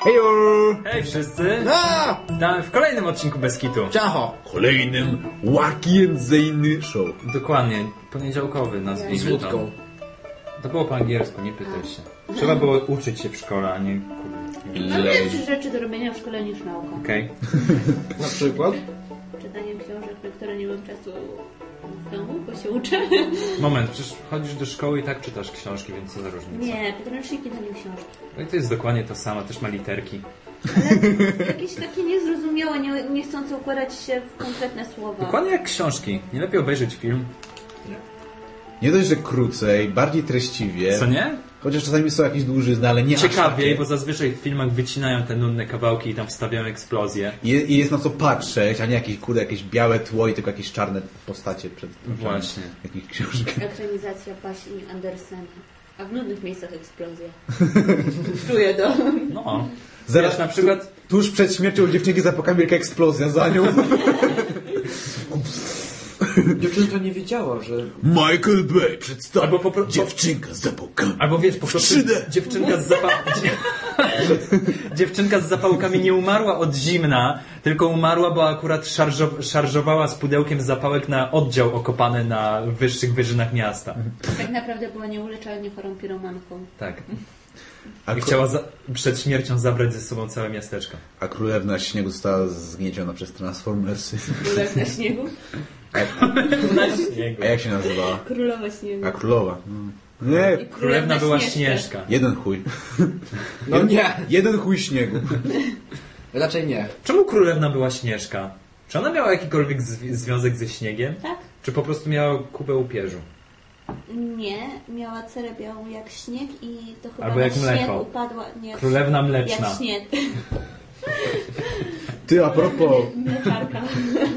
Hejo! Hej wszyscy! A! Witamy w kolejnym odcinku Beskitu. Ciacho! Kolejnym łakienzyjny show. Dokładnie, poniedziałkowy Z nazwijmy łódką. to. To było po angielsku, nie pytaj się. Trzeba było uczyć się w szkole, a nie kurde. No, Mam lepsze rzeczy do robienia w szkole niż nauka. Okej. Na przykład? Się uczę. Moment, przecież chodzisz do szkoły i tak czytasz książki, więc co za różnica? Nie, podręczniki to nie książki. No i to jest dokładnie to samo, też ma literki. Jakieś takie niezrozumiałe, nie, nie chcące układać się w konkretne słowa. Dokładnie jak książki. Nie lepiej obejrzeć film, Nie dość, że krócej, bardziej treściwie. co nie? Chociaż czasami są jakieś dłużyzny, ale nie takie. bo zazwyczaj w filmach wycinają te nudne kawałki i tam wstawiają eksplozję. I, I jest na co patrzeć, a nie jakieś kurde, jakieś białe tło i tylko jakieś czarne postacie przed Właśnie. Jakich książek. Ekranizacja baśni Andersena. A w nudnych miejscach eksplozja. Czuję to. No. Zaraz Wiesz, na przykład Tuż przed śmiercią dziewczynki zapaka wielka eksplozja za nią. Dziewczynka nie wiedziała, że... Michael Bay przedstawia Albo po pro- dziewczynka z zapałkami. Albo wiesz, po prostu 3D. dziewczynka z, zapa- dziewczynka z zapałkami nie umarła od zimna, tylko umarła, bo akurat szarżo- szarżowała z pudełkiem zapałek na oddział okopany na wyższych wyżynach miasta. Tak naprawdę była nieuleczalnie chorą piromanką. Tak. A, I kró- chciała za- przed śmiercią zabrać ze sobą całe miasteczko. a królewna śniegu została zgnieciona przez Transformersy. Królek na śniegu? Na śniegu. a jak się nazywała? Królowa śniegu. A królowa. Nie, Królewna była Śnieżka. jeden chuj. No nie! Jeden chuj śniegu. Raczej nie. Czemu królewna była Śnieżka? Czy ona miała jakikolwiek zwi- związek ze śniegiem? Tak? Czy po prostu miała kupę upierzu? Nie, miała cerę białą jak śnieg i to chyba Albo na jak śnieg mleko. upadła. Nie, Królewna jak mleczna. śnieg. Ty, a propos,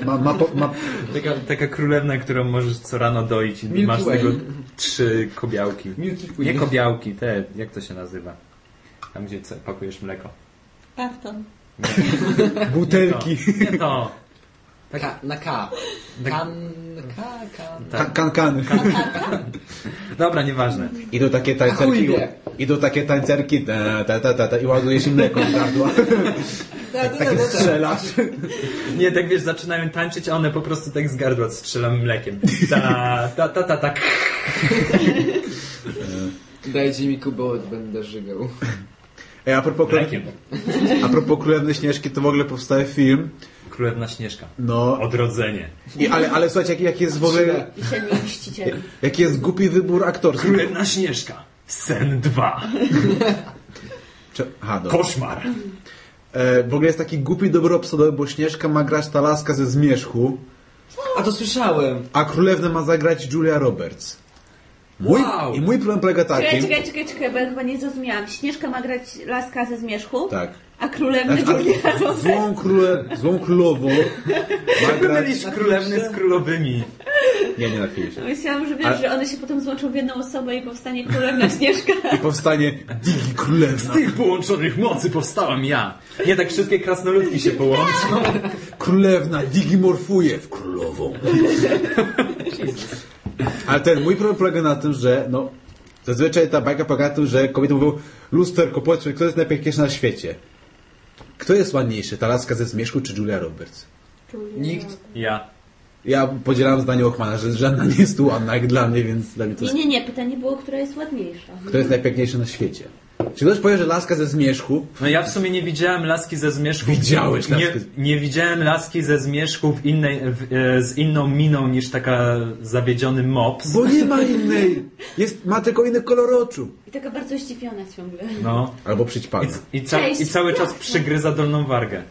ma, ma, ma, Taka, taka królewna, którą możesz co rano doić i Milky masz z tego trzy kobiałki. Nie kobiałki, te, jak to się nazywa? Tam, gdzie pakujesz mleko. Karton. butelki. Nie to. Ka, na K. Tak. Kan... K, kan... Ka- kankany. Dobra, nieważne. Idą takie tańcerki. Idą takie tańcerki ta, ta, ta, ta, ta, i ładuje się mleko w gardła. Tak strzelasz. Nie, tak wiesz, zaczynają tańczyć, a one po prostu tak z gardła strzelają mlekiem. Ta, ta, ta, ta, tak. Dajcie mi kubełek, będę żygał. Ej, a propos, a propos Królewny Śnieżki, to w ogóle powstaje film. Królewna Śnieżka. No, Odrodzenie. i, ale, ale słuchajcie, jaki, jaki jest w ogóle, jaki jest głupi wybór aktorski. Królewna Śnieżka. Sen 2. Czy, aha. Koszmar. E, w ogóle jest taki głupi dobry obsadowy, bo Śnieżka ma grać ta laska ze Zmierzchu, A to słyszałem! a Królewną ma zagrać Julia Roberts. Mój, Wow. I mój problem polega Czekaj, taki... czekaj, czekaj, czekaj, bo ja chyba nie zrozumiałam. Śnieżka ma grać laska ze zmierzchu, Tak. A królewna A, Julia a, złą, króle, złą królową ma grać... Królewny z królowymi. Nie, nie napiję się. Myślałam, że wiesz, Ale- że one się potem złączą w jedną osobę i powstanie królewna Śnieżka. I powstanie Digi Królewna. Z tych połączonych mocy powstałam ja. Nie tak wszystkie krasnoludki się połączą. Królewna digimorfuje w królową. Ale ten mój problem polega na tym, że no, zazwyczaj ta bajka polega na tym, że kobiety mówią lusterko, powiedz mi, kto jest najpiękniejszy na świecie. Kto jest ładniejszy, ta laska ze Zmierzchu czy Julia Roberts? Nikt. Ja. Ja podzielam zdanie Ochmana, że żadna nie jest tu ładna jak dla mnie, więc dla mnie to Nie, jest... nie, nie, pytanie było, która jest ładniejsza. Kto jest najpiękniejszy na świecie? Czy ktoś powie, że laska ze Zmierzchu No ja w sumie nie widziałem laski ze zmierzchu. Widziałeś nie, laskę. nie widziałem laski ze zmierzchu w innej, w, e, z inną miną niż taka zawiedziony mops. Bo nie ma innej. Jest, ma tylko inny kolor oczu. I taka bardzo zdziwiona ciągle. No. Albo I, przyćpana. i, ca, Cześć. I cały czas przygryza dolną wargę.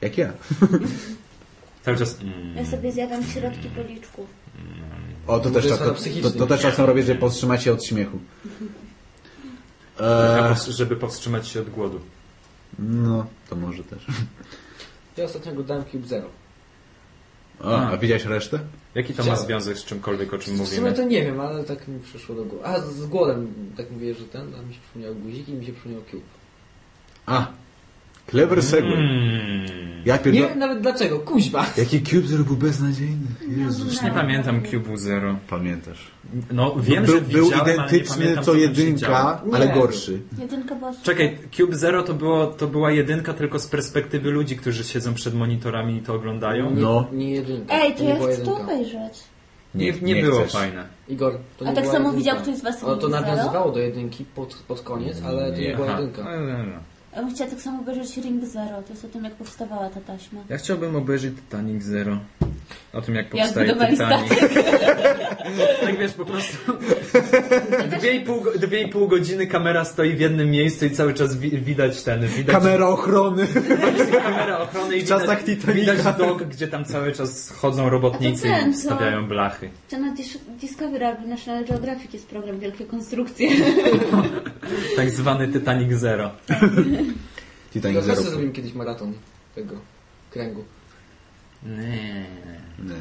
Jak ja. Cały czas. Mm. Ja sobie zjadam środki policzków. O, to też, to, to, to też czasem robię, że powstrzymać się od śmiechu. A Eee, żeby powstrzymać się od głodu. no, to może też. Ja ostatnio oglądałem Cube Zero. O, a widziałeś resztę? Jaki to ma związek z czymkolwiek, o czym W sumie mówimy? to nie wiem, ale tak mi przyszło do głowy. A, z głodem tak mówię, że ten, a mi się przypomniał guzik i mi się przypomniał Cube. A, Clever segue. Hmm. Ja Nie pierdolę. wiem nawet dlaczego, kuźba. Jaki Cube Zero był beznadziejny. Jezus. Nie pamiętam Cube Zero. Pamiętasz. No wiem, był, że był nie identyczny pamiętam, co jedynka, ale Nie. gorszy. Jedynka była super. Czekaj, Cube Zero to, było, to była jedynka tylko z perspektywy ludzi, którzy siedzą przed monitorami i to oglądają. Nie, No. nie jedynka. Ej, to nie ja chcę to obejrzeć. Nie, nie, nie było chcesz. fajne. Igor, to A nie tak była samo jedynka. widział ktoś z was Ale to nawiązywało do jedynki pod, pod koniec, ale to nie, Nie. była jedynka. No, no, no. Ja bym chciała tak samo obejrzeć Ring Zero. To jest o tym, jak powstawała ta taśma. Ja chciałbym obejrzeć Titanic Zero. O tym, jak Jak powstaje budowali Titanic. tak wiesz, po prostu dwie i, pół, dwie i pół godziny kamera stoi w jednym miejscu i cały czas wi widać ten, widać Kamera ochrony. kamera ochrony i W czasach widać, widać dok, gdzie tam cały czas chodzą robotnicy ten, i co? stawiają blachy. To na Dis- Discovery albo National Geographic jest program Wielkie Konstrukcje. Tak zwany Titanic Zero. Titanic Igor, Zero. zawsze zrobimy kiedyś maraton tego kręgu. Nie. Nie.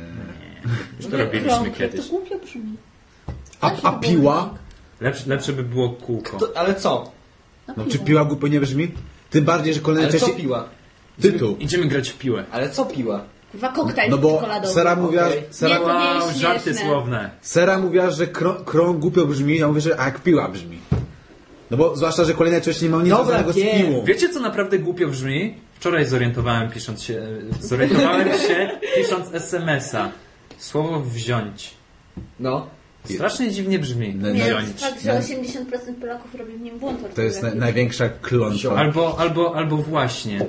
Już to robiliśmy Krąg, kiedyś. To głupio brzmi. A, a piła? Lepsze, lepsze by było kółko. To, ale co? No, No czy piła głupio nie brzmi? Tym bardziej, że kolejne Ale co części... piła? Tytuł. Idziemy grać w piłę. Ale co piła? Kurwa koktajl No bo czekoladowy. Sera mówiła. Sera, Nie, to nie jest Wow, żarty słowne. Sera mówiła, że krą, krąg głupio brzmi, ja mówię, że a jak piła brzmi. No bo zwłaszcza, że kolejne części nie mają nic Dobra, związanego z piłą. Wiecie, co naprawdę głupio brzmi? Wczoraj zorientowałem pisząc się, zorientowałem się pisząc SMS-a. Słowo wziąć. No. Strasznie dziwnie brzmi. Nie, Nie, Wziąć. fakt, że 80% Polaków robi w nim błąd To jest na, największa klątwa. Albo, albo, albo właśnie.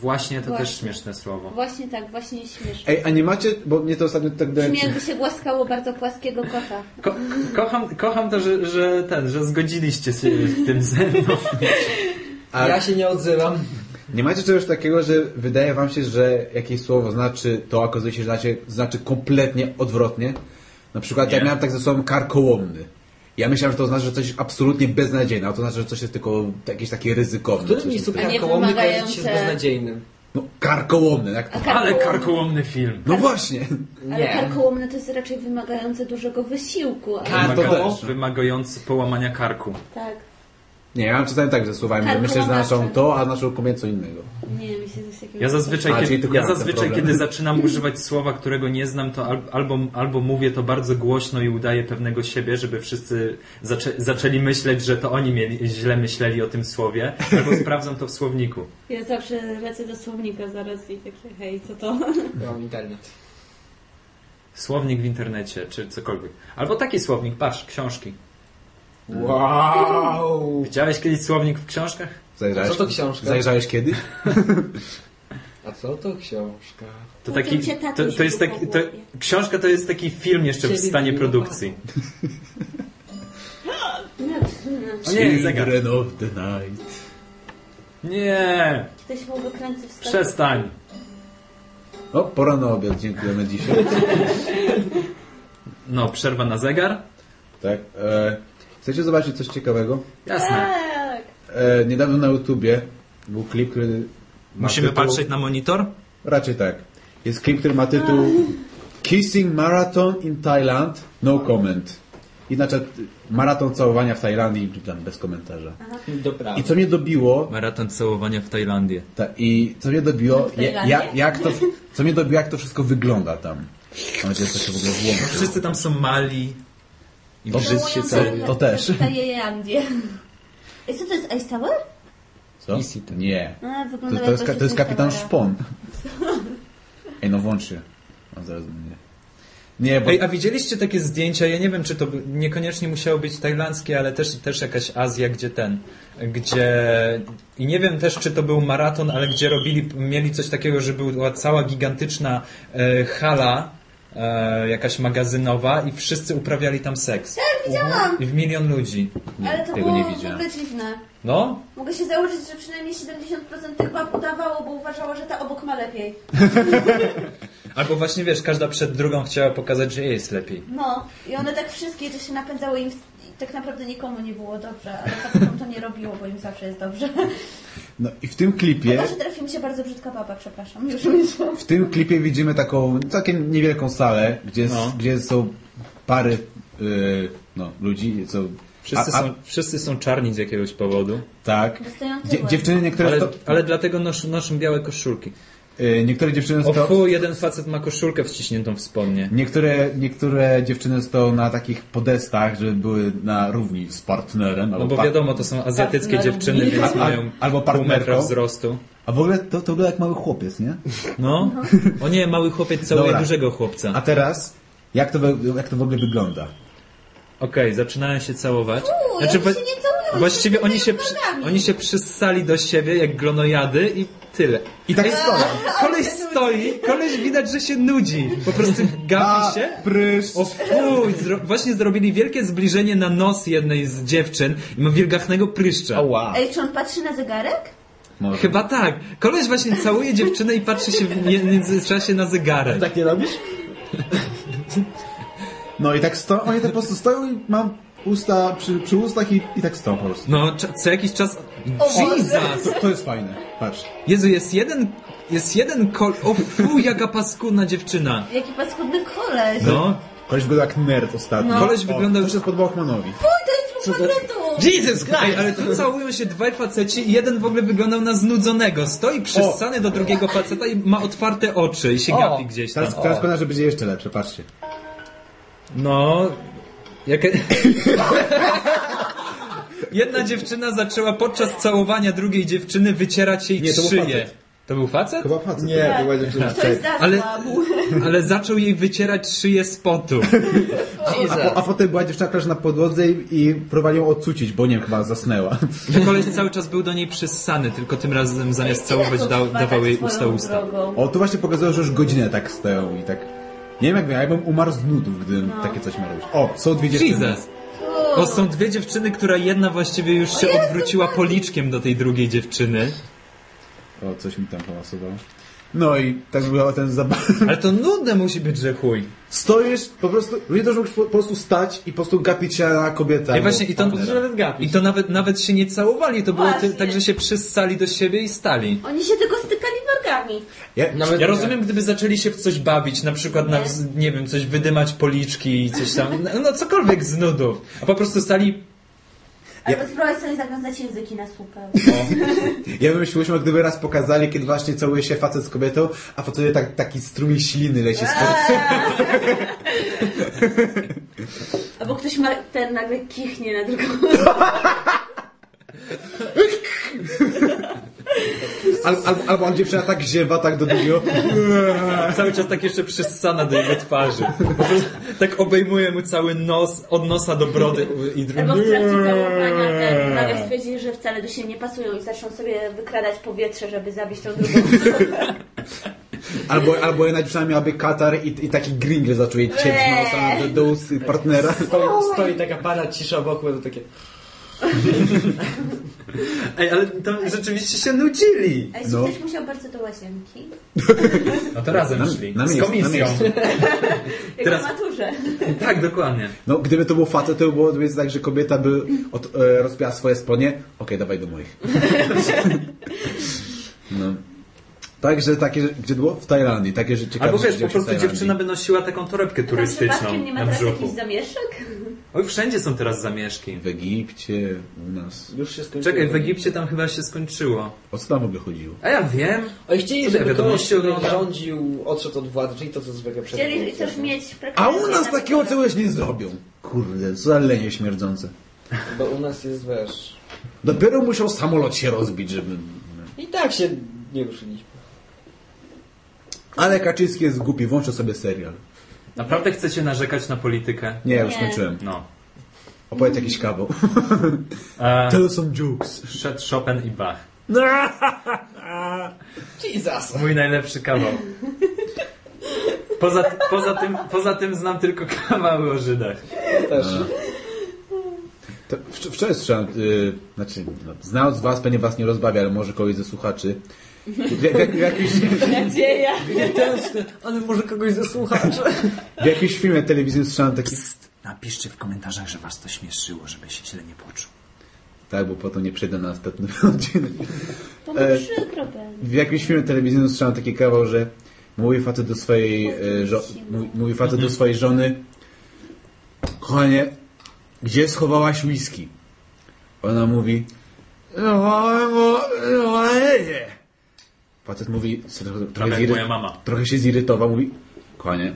Właśnie to Właśnie. też śmieszne słowo. Właśnie tak, właśnie śmieszne. Ej, a nie macie, bo mnie to ostatnio tak Brzmi dość... jakby się głaskało bardzo płaskiego kota. Ko kocham, kocham to, że, że ten, że zgodziliście się w tym ze mną. A Ja się nie odzywam. Nie macie czegoś takiego, że wydaje wam się, że jakieś słowo znaczy to, a okazuje się, że znaczy, znaczy kompletnie odwrotnie? Na przykład ja Nie. miałem tak ze słowem karkołomny. Ja myślałem, że to znaczy, że coś jest absolutnie beznadziejne, a to znaczy, że coś jest tylko jakieś takie ryzykowne. W którym miejscu karkołomny kojarzy się z beznadziejnym? No, karkołomny, jak to... A Ale karkołomny- karkołomny film. No właśnie. Ale Nie. karkołomne to jest raczej wymagające dużego wysiłku. Ale... Kar- to Wymaga też. wymagający połamania karku. Tak. Nie, ja mam czasami tak ze słowami, że myślę, że znaczą to, a znaczą komuś co innego. Nie, mi się coś takiego... Ja zazwyczaj, A, kiedy, ja zazwyczaj kiedy zaczynam używać słowa, którego nie znam, to al, albo, albo mówię to bardzo głośno i udaję pewnego siebie, żeby wszyscy zaczę, zaczęli myśleć, że to oni mieli, źle myśleli o tym słowie, albo sprawdzam to w słowniku. Ja zawsze lecę do słownika zaraz i takie, hej, co to? Mam internet. Słownik w internecie, czy cokolwiek. Albo taki słownik, patrz, książki. Wow! Widziałeś kiedyś słownik w książkach? Zajrzałeś, A co to książka? Zajrzałeś kiedyś? A co to książka? To taki, to, to jest taki, to, książka to jest taki film jeszcze w stanie produkcji. No, O nie, zegar. Children of the night. Nie, Ktoś mu wykręcy w stopę. przestań. O, pora na obiad, dziękujemy dzisiaj. No, przerwa na zegar? Tak. E, chcecie zobaczyć coś ciekawego? Jasne. Tak. E, niedawno na YouTubie był klip, który ma Musimy tytuł... patrzeć na monitor? Raczej tak. Jest klip, który ma tytuł Kissing Marathon in Thailand, no comment. I znaczy maraton całowania w Tajlandii, tam bez komentarza. Dobra. I co mnie dobiło, Maraton całowania w Tajlandii. ta, i co mnie dobiło, ja, jak to, co mnie dobiło, jak to wszystko wygląda tam. Mam nadzieję, że to się w ogóle włączy. Wszyscy tam są mali. I To- brzyd się to- cały. to też. Tajlandię. Ej, co to jest Ice Tower? Co? Nie. A, To, to, jest, to jest kapitan. Szpon. Ej, no włącz się. A zaraz będzie. Nie, bo Ej, a widzieliście takie zdjęcia? Ja nie wiem, czy to niekoniecznie musiało być tajlandzkie, ale też, też jakaś Azja, gdzie ten, gdzie i nie wiem też, czy to był maraton, ale gdzie robili, mieli coś takiego, że była cała gigantyczna e, hala e, jakaś magazynowa i wszyscy uprawiali tam seks. Tak, widziałam. I w milion ludzi. Ale to tego było nie w widziałem. ogóle dziwne. No, Mogę się założyć, że przynajmniej 70% tych bab udawało, bo uważała, że ta obok ma lepiej. albo właśnie wiesz, każda przed drugą chciała pokazać, że jej jest lepiej. No, i one tak wszystkie, że się napędzały im, tak naprawdę nikomu nie było dobrze, ale facetom to nie robiło, bo im zawsze jest dobrze. no i w tym klipie, Chyba, że trafi mi się bardzo brzydka baba, przepraszam. Już w tym klipie widzimy taką całkiem niewielką salę, gdzie, No. gdzie są pary y, no, ludzi, są Wszyscy, A- a- Są, wszyscy są czarni z jakiegoś powodu. Tak. Dzie- dziewczyny niektóre, Ale, sto, ale dlatego noszą, noszą białe koszulki. Y, niektóre dziewczyny O sto, fu, jeden facet ma koszulkę wciśniętą w spodnie. niektóre, niektóre dziewczyny stoją na takich podestach, żeby były na równi z partnerem. No albo bo wiadomo, to są azjatyckie dziewczyny, więc A- a- mają albo pół metra wzrostu. A w ogóle to, to wygląda jak mały chłopiec, nie? No. O nie, mały chłopiec całuje dużego A chłopca. teraz, jak to, jak to w ogóle wygląda? Okej, zaczynają się całować. Uuu, oni się nie całują, właściwie się oni się, oni się przyssali do siebie jak glonojady i tyle. I tak stoją. Koleś stoi, koleś widać, że się nudzi. Po prostu gapi się. prysz. O fuj, zro właśnie zrobili wielkie zbliżenie na nos jednej z dziewczyn i ma wielgachnego pryszcza. wow. Ej, czy on patrzy na zegarek? Może. Chyba tak. Koleś właśnie całuje dziewczynę i patrzy się w międzyczasie na zegarek. Tak nie robisz? No i tak stoją, oni tak po prostu stoją i mam usta przy, przy ustach i, i tak stoją po prostu. No, co jakiś czas... Jesus! To, to jest fajne, patrz. Jezu, jest jeden... Jest jeden kol... O fuj, jaka paskudna dziewczyna. Jaki paskudny koleś. No. Koleś wygląda jak nerd ostatnio. No. Koleś O, wygląda- To się spodobał. Uj, to jest po facetu! Jesus Ej, ale tu całują się dwaj faceci i jeden w ogóle wyglądał na znudzonego. Stoi przyssany do drugiego faceta i ma otwarte oczy i się O, gapi gdzieś tam. Teraz, teraz wygląda, że będzie jeszcze lepsze, patrzcie. No... Jaka... Jedna dziewczyna zaczęła podczas całowania drugiej dziewczyny wycierać jej Nie, to był szyję. facet. To był facet? Chyba facet. Nie, była dziewczyna. Ktoś Ale, ale zaczął jej wycierać szyję z potu. A, po, a potem była dziewczyna która na podłodze i, i próbowali ją odcucić, bo nie wiem, chyba zasnęła. Że koleś cały czas był do niej przyssany, tylko tym razem zamiast całować to dał, dawał jej usta usta. O, tu właśnie pokazało, że już godzinę tak stoją i tak... Nie wiem jak ja bym umarł z nudów, gdybym takie coś miał robić. O, są dwie dziewczyny. Jesus! O, są dwie dziewczyny, która jedna właściwie już się odwróciła policzkiem do tej drugiej dziewczyny. O, coś mi tam pomasowało. No i tak wyglądał ten zabaw. Ale to nudne musi być, że chuj. Stoisz, po prostu, ludzie też po, prostu stać i po prostu gapić się na kobietę. I właśnie i to, i to nawet, nawet się nie całowali, to było Właśnie. tak, że się przyssali do siebie i stali. Oni się tylko stykali Ja, Nawet Ja rozumiem, gdyby zaczęli się w coś bawić, na przykład na, wz- nie wiem, coś wydymać policzki i coś tam, no, no cokolwiek z nudów. A po prostu stali, Albo spróbować sobie zawiązać języki na słupę. ja bym myślał, gdyby raz pokazali, kiedy właśnie całuje się facet z kobietą, a po sobie tak, taki strumień śliny leci z Albo ktoś ma ten nagle kichnie na drugą. Al, al, albo on dziewczyna tak ziewa, tak do drugiego. cały czas tak jeszcze przyssana do jego twarzy. Tak obejmuje mu cały nos, od nosa do brody i drugi. Albo w trakcie całowania ten nagle stwierdzili, że wcale do siebie nie pasują i zaczną sobie wykradać powietrze, żeby zabić tą drugą. Albo, albo jedna dziewczyna miałaby katar i, i taki gringle zaczął jej cieć z nosa do, do partnera. Stoi, stoi taka para, cisza wokół, to takie... Ej, ale tam rzeczywiście się nudzili. A jeśli No. ktoś musiał bardzo do łazienki, No to razem Na- szli. na Z miejscu, na komisją. Teraz- na maturze. Tak, dokładnie. No, gdyby to był facet, to by było więc tak, że kobieta by od, e, rozpiała swoje spodnie. Okej, dawaj do moich. No. Także takie, że- gdzie było? W Tajlandii. Takie, że ciekawe Albo rzeczy wiesz, po dzieją się w prostu Tajlandii. dziewczyna by nosiła taką torebkę Tam turystyczną przypadkiem nie ma na teraz brzuchu. jakichś zamieszek? Oj, wszędzie są teraz zamieszki. W Egipcie, u nas. Już się skończyło. Czekaj, w Egipcie tam chyba się skończyło. O co tam w ogóle chodziło? A ja wiem. Oni chcieli, żeby który oglądam? rządził, odszedł od władzy, czyli to, co zwykle przed Chcieli też mieć A u nas na takiego czegoś nie zrobią. Kurde, co za lenie śmierdzące. Bo u nas jest, wiesz... Dopiero musiał samolot się rozbić, żeby... I tak się nie ruszyliśmy. Ale Kaczyński jest głupi, włączę sobie serial. Naprawdę chcecie narzekać na politykę? Nie, już Nie. skończyłem. No. Opowiedz jakiś kawał. E, Tell some jokes. szedł Chopin i Bach. Jesus! Mój najlepszy kawał. Poza, poza, tym, poza tym znam tylko kawały o Żydach. Ja też. To wcz- wczoraj słyszałem, y, znaczy, no, znając was, pewnie was nie rozbawia, ale może kogoś ze słuchaczy. W, w, w, jakimś, Nadzieja. Nie tęsknię, ale może kogoś ze słuchaczy. w jakimś filmie telewizyjnym słyszałem taki... Napiszcie w komentarzach, że was to śmieszyło, żeby się źle nie poczuł. Tak, bo potem nie przejdę na następny odcinek. To E, przykro. W jakimś filmie telewizyjnym słyszałem taki kawał, że mówi facet do swojej, e, żo- mówi, facet do swojej żony kochanie, gdzie schowałaś whisky? Ona mówi, schowałem go w. Facet mówi, trochę, ziry- moja mama. trochę się zirytował, mówi, kochanie,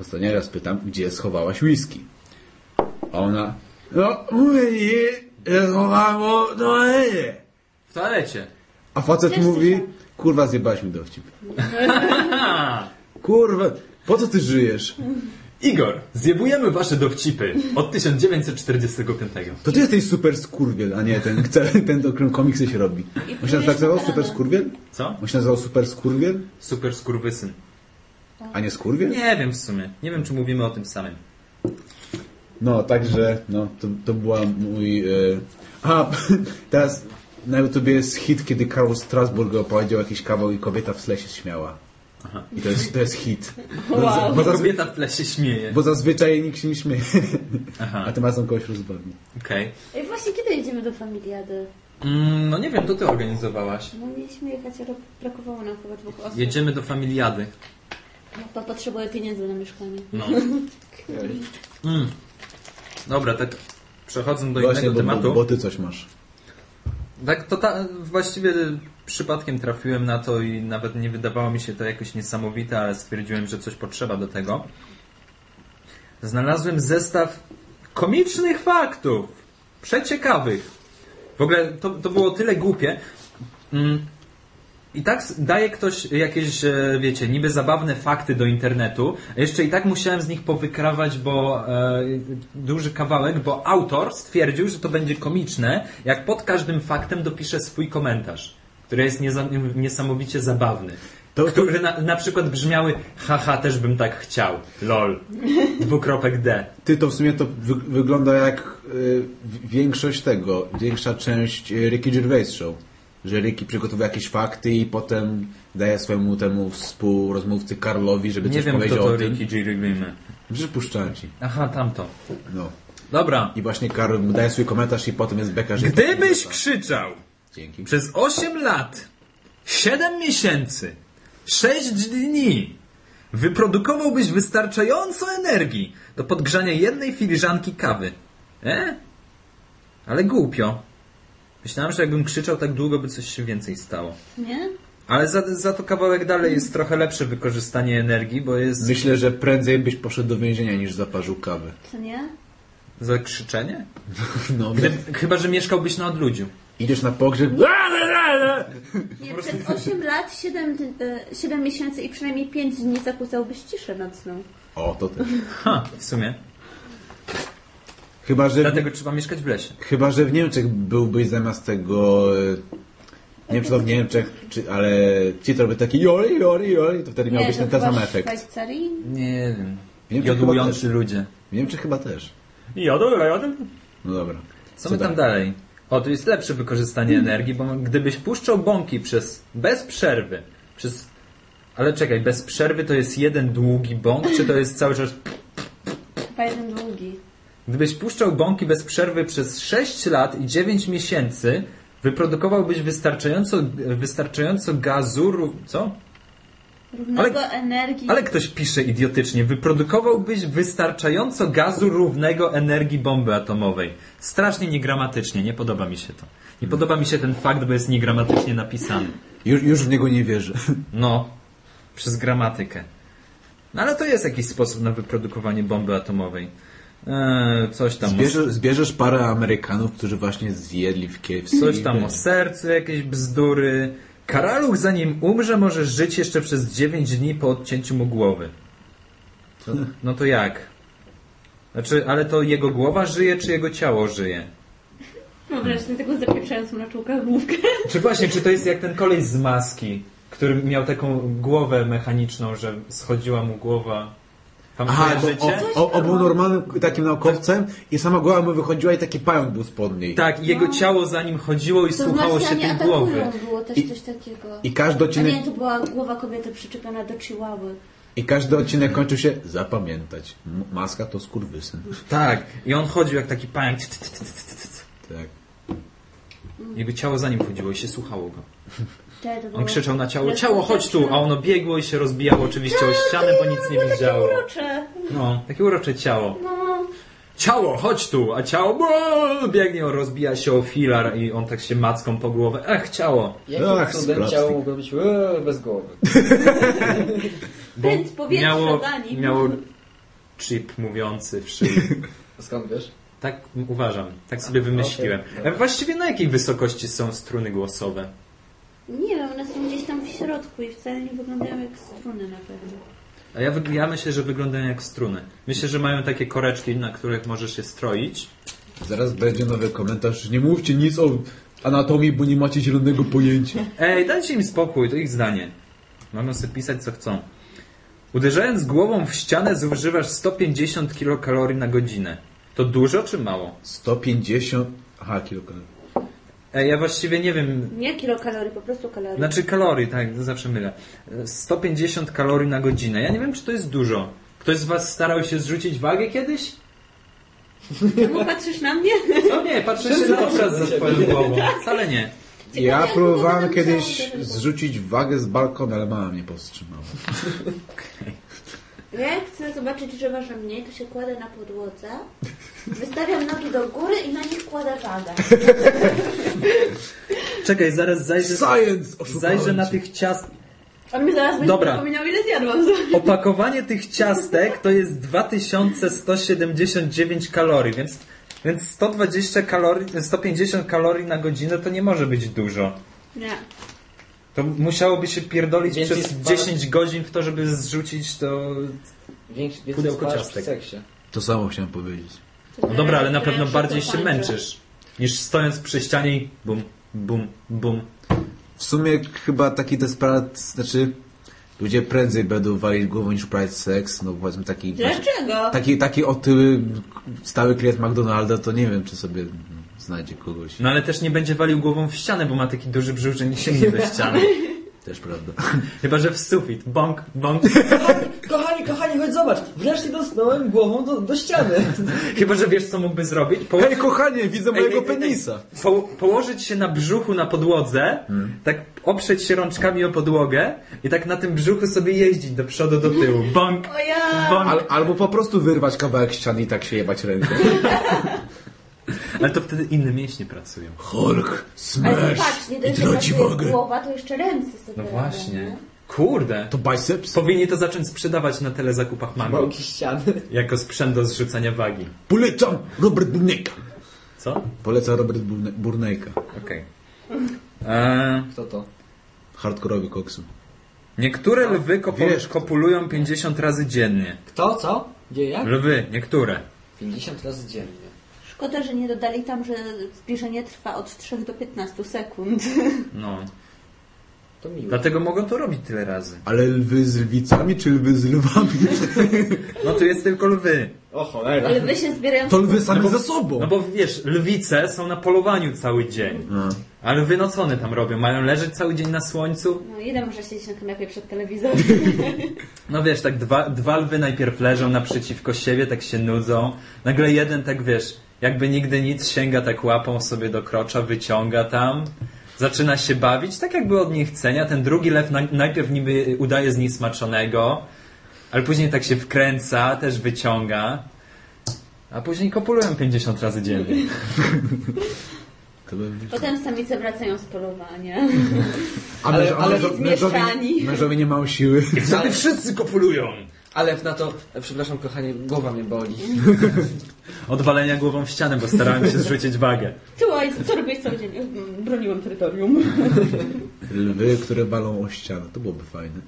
ostatni raz pytam, gdzie schowałaś whisky? A ona, no mówię schowałem go w toalecie. W toalecie. A facet Wiesz, mówi, co? kurwa zjebałeś mi dowcip. Kurwa, po co ty żyjesz? Igor, zjebujemy wasze dowcipy od 1945. To ty jesteś super skurwiel, a nie ten, ten, do którym komiksy się robi. On się nazywał super skurwiel? Co? On się nazywał super skurwiel, Super skurwysyn. a nie skurwiel? Nie wiem w sumie. Nie wiem, czy mówimy o tym samym. No, także, no, to, to była mój... E... A, teraz na YouTubie jest hit, kiedy Karol Strasburg opowiedział jakiś kawał i kobieta w tle się śmiała. I to jest, to jest hit. Bo, Wow. bo, zazwy- Kobieta w tle się śmieje. bo zazwyczaj nikt się nie śmieje. Aha, A tym razem kogoś rozbawi. okej. Ej, właśnie kiedy jedziemy do Familiady? Mm, no nie wiem, to ty organizowałaś. No mieliśmy jechać, ale brakowało nam chyba dwóch osób. Jedziemy do familiady. No, to potrzebuję pieniędzy na mieszkanie. No. Mm. Dobra, tak przechodząc do Właśnie, innego bo, tematu. bo, bo ty coś masz. Tak, to ta, właściwie przypadkiem trafiłem na to i nawet nie wydawało mi się to jakoś niesamowite, ale stwierdziłem, że coś potrzeba do tego. Znalazłem zestaw komicznych faktów. Przeciekawych. W ogóle to, to było tyle głupie. Mm. I tak daje ktoś jakieś, e, wiecie, niby zabawne fakty do internetu. Jeszcze i tak musiałem z nich powykrawać, bo e, duży kawałek, bo autor stwierdził, że to będzie komiczne, jak pod każdym faktem dopisze swój komentarz, który jest niesamowicie zabawny. To- to- Które na, na przykład brzmiały, haha, też bym tak chciał, lol, dwukropek D. Ty to w sumie to wy, wygląda jak y, większość tego, większa część y, Ricky Gervais Show. Że Ricky przygotowuje jakieś fakty i potem daje swojemu temu współrozmówcy Karlowi, żeby Nie coś wiem, kto powiedział to o tym. Ricky Gervais. Przecież puszczałem ci. Aha, tamto. No. Dobra. I właśnie Karol mu daje swój komentarz i potem jest beka, że... Gdybyś krzyczał Dzięki. przez 8 lat, 7 miesięcy, 6 dni wyprodukowałbyś wystarczająco energii do podgrzania jednej filiżanki kawy. E? Ale głupio. Myślałem, że jakbym krzyczał tak długo, by coś się więcej stało. Nie? Ale za, za to kawałek dalej jest trochę lepsze wykorzystanie energii, bo jest Myślę, że prędzej byś poszedł do więzienia niż zaparzył kawę. Co nie? za krzyczenie. No, Gdy, chyba, że mieszkałbyś na odludziu. Idziesz na pogrzeb... Nie, przez 8 lat, 7, e, 7 miesięcy i przynajmniej 5 dni zakłócałbyś ciszę nocną. O, to też. Ha, w sumie. Chyba, że... Dlatego trzeba mieszkać w lesie. Chyba, że w Niemczech byłbyś zamiast tego... e, Nie wiem, czy to w Niemczech, czy, ale ci to robią taki joli, joli, joli, to wtedy miałbyś ten, ten sam efekt. Szwajcarii? Nie wiem. W Niemczech też. ludzie. W Niemczech chyba też. Jodu, jodu. No dobra. Co my tak? tam dalej? O, tu jest lepsze wykorzystanie energii, bo gdybyś puszczał bąki przez, bez przerwy, przez, ale czekaj, bez przerwy to jest jeden długi bąk, czy to jest cały czas, Chyba jeden długi. gdybyś puszczał bąki bez przerwy przez 6 lat i 9 miesięcy, wyprodukowałbyś wystarczająco, wystarczająco gazu, co? Równego energii. Ale ktoś pisze idiotycznie. Wyprodukowałbyś wystarczająco gazu równego energii bomby atomowej. Strasznie niegramatycznie. Nie podoba mi się to. Nie podoba mi się ten fakt, bo jest niegramatycznie napisany. Już, już w niego nie wierzę. No, przez gramatykę. No ale to jest jakiś sposób na wyprodukowanie bomby atomowej. Eee, coś tam. Zbierzesz, zbierzesz parę Amerykanów, którzy właśnie zjedli w KFC. Coś tam o sercu, jakieś bzdury. Karaluch zanim umrze może żyć jeszcze przez 9 dni po odcięciu mu głowy. To, no to jak? Znaczy, ale to jego głowa żyje, czy jego ciało żyje? Wyobraź sobie taką zapieprzającą na czółkach główkę. Czy właśnie, czy to jest jak ten kolej z maski, który miał taką głowę mechaniczną, że schodziła mu głowa? Aha, Pamiętasz bo życie? o, o, on był normalnym takim naukowcem i sama głowa mu wychodziła i taki pająk był spod niej. Tak, i jego ciało za nim chodziło i To słuchało się tej głowy. było też I- coś takiego. I każdy A odcinek, nie, to była głowa kobiety przyczepiona do chihuahy. i każdy odcinek kończył się zapamiętać. Maska to skurwysyn. Tak, i on chodził jak taki pająk. Tak. Jego ciało za nim chodziło i się słuchało go. On krzyczał na ciało, ciało chodź tu, a ono biegło i się rozbijało oczywiście o ścianę, bo nic nie widziało. Urocze. No, takie urocze ciało. No, ciało, chodź tu, a ciało buu, biegnie, on rozbija się o filar i on tak się macką po głowę, ach, ciało. Jakim Ach, cudem ciało mogło być eee, bez głowy? Bo Pęd powietrza miało, za nim. miało chip mówiący w szyi. A Skąd wiesz? Tak uważam, tak sobie wymyśliłem. okej, dobra. A właściwie na jakiej wysokości są struny głosowe? Nie wiem, one są gdzieś tam w środku i wcale nie wyglądają jak struny na pewno. A ja, ja myślę, że wyglądają jak struny. Myślę, że mają takie koreczki, na których możesz je stroić. Zaraz będzie nowy komentarz. Nie mówcie nic o anatomii, bo nie macie zielonego pojęcia. Ej, dajcie im spokój, to ich zdanie. Mogą sobie pisać co chcą. Uderzając głową w ścianę zużywasz 150 kilokalorii na godzinę. To dużo czy mało? 150... Aha, kilokalorii. Ej, ja właściwie nie wiem, Nie kilokalorii, po prostu kalorii. Znaczy kalorii, tak, zawsze mylę. 150 kalorii na godzinę. Ja nie wiem, czy to jest dużo. Ktoś z Was starał się zrzucić wagę kiedyś? Czemu patrzysz na mnie? No nie, patrzę się na obraz za Twoją głową. Wcale nie. Ja próbowałem kiedyś to zrzucić wagę z balkonu, ale mama mnie powstrzymała. Ja jak chcę zobaczyć, że waży mniej, to się kładę na podłodze, wystawiam nogi do góry i na nich kładę wagę. Czekaj, zaraz zajrzę, Science! Oszukałem zajrzę na cię. tych ciast. On mi zaraz będzie Dobra. przypominał, ile zjadłam. Opakowanie tych ciastek to jest 2179 kalorii, więc, więc 120 kalorii, 150 kalorii na godzinę to nie może być dużo. Nie. To musiałoby się pierdolić Więcej przez spala- 10 godzin w to, żeby zrzucić to... Większy, Pudełko ciastek. w seksie. To samo chciałem powiedzieć. No dobra, ale na pewno bardziej się męczysz. Niż stojąc przy ścianie i bum, bum, bum. W sumie chyba taki desperat, znaczy ludzie prędzej będą walić głową niż uprawiać seks, no powiedzmy taki... Dlaczego? Taki, taki otyły, stały klient McDonalda, to nie wiem, czy sobie znajdzie kogoś. No ale też nie będzie walił głową w ścianę, bo ma taki duży brzuch, że nie sięgnie do ściany. Też prawda. Chyba, że w sufit. Bąk, bąk. Kochani, kochani, chodź zobacz! Wreszcie dostałem głową do, do ściany. Chyba, że wiesz, co mógłby zrobić? Po... Hej kochanie, widzę mojego ej, ej, ej. penisa! Po, położyć się na brzuchu na podłodze, tak oprzeć się rączkami o podłogę i tak na tym brzuchu sobie jeździć do przodu, do tyłu. Bąk, O ja! bąk. Al, albo po prostu wyrwać kawałek ściany i tak się jebać ręką. Ale to wtedy inne mięśnie pracują. Hulk, Ale smash patrz, nie i dość, że pracuje głowa, to jeszcze ręce sobie No robią, właśnie. nie? Kurde. To biceps? Powinni to zacząć sprzedawać na telezakupach mango. Małki ściany. Jako sprzęt do zrzucania wagi. Polecam Robert Burnejka. Co? Poleca Robert Burne- Burnejka. Okej. Eee, Kto to? Hardkorowy koksu. Niektóre lwy kopu- Wiesz. kopulują 50 razy dziennie. Kto? Co? Gdzie jak? Lwy, niektóre. 50 razy dziennie. Szkoda, że nie dodali tam, że zbliżenie trwa od 3 do 15 sekund. No. To miło. Dlatego mogą to robić tyle razy. Ale lwy z lwicami czy lwy z lwami? No tu jest tylko lwy. O cholera. Ale wy się zbierają... To lwy same No bo- ze sobą. No bo wiesz, lwice są na polowaniu cały dzień. No. A lwy no co one tam robią? Mają leżeć cały dzień na słońcu? No ile może siedzieć na kanapie przed telewizorem? No wiesz, tak dwa, dwa lwy najpierw leżą naprzeciwko siebie, tak się nudzą. Nagle jeden tak wiesz, jakby nigdy nic sięga tak łapą sobie do krocza, wyciąga tam. Zaczyna się bawić, tak jakby od niechcenia. Ten drugi lew na, najpierw niby udaje zniesmaczonego, ale później tak się wkręca, też wyciąga. A później kopulują 50 razy dziennie. Potem samice wracają z polowania. A Ale- ale mężowie, mężowie nie mają siły. Wszyscy kopulują. Ale na to, przepraszam kochanie, głowa mnie boli. Odwalenia głową w ścianę, bo starałem się zrzucić wagę. Słuchaj, co robisz cały dzień? Mm, Broniłam terytorium. Lwy, które balą o ścianę. To byłoby fajne.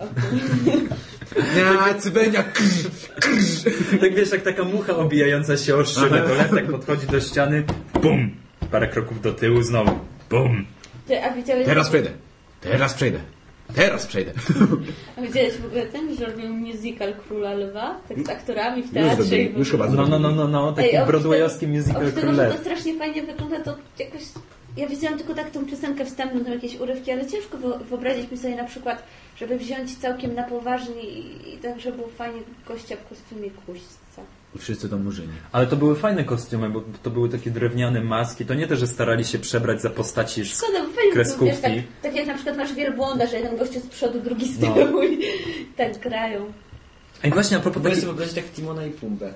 Nie, cybenia, krz, krz. Tak wiesz, jak taka mucha obijająca się o szybę, to tak podchodzi do ściany, bum! Parę kroków do tyłu, znowu, bum! Ty, a widziałeś... Teraz przejdę. Teraz przejdę. Teraz przejdę. A widziałeś w ogóle ten, że robią musical Króla Lwa? Tak z aktorami w Już teatrze. zrobili, i w już chyba. No, no, no, no, no, taki Ej, broadwayowski musical tego, że to strasznie fajnie wygląda, to jakoś... Ja widziałam tylko tak tą piosenkę wstępną, tam jakieś urywki, ale ciężko wyo- wyobrazić mi sobie na przykład, żeby wziąć całkiem na poważnie i, i tak, żeby był fajnie gościa w kostiumie kuśćca. I wszyscy tam murzyni. Ale to były fajne kostiumy, bo to były takie drewniane maski. To nie to, że starali się przebrać za postaci. Szkoda, Kreskówki. wiesz, tak, tak jak na przykład masz wielbłąda, że jeden gościu z przodu, drugi z No. tyłu i tak grają. Ej, właśnie a propos takich... sobie wyobrazić tak Timona i Pumbę.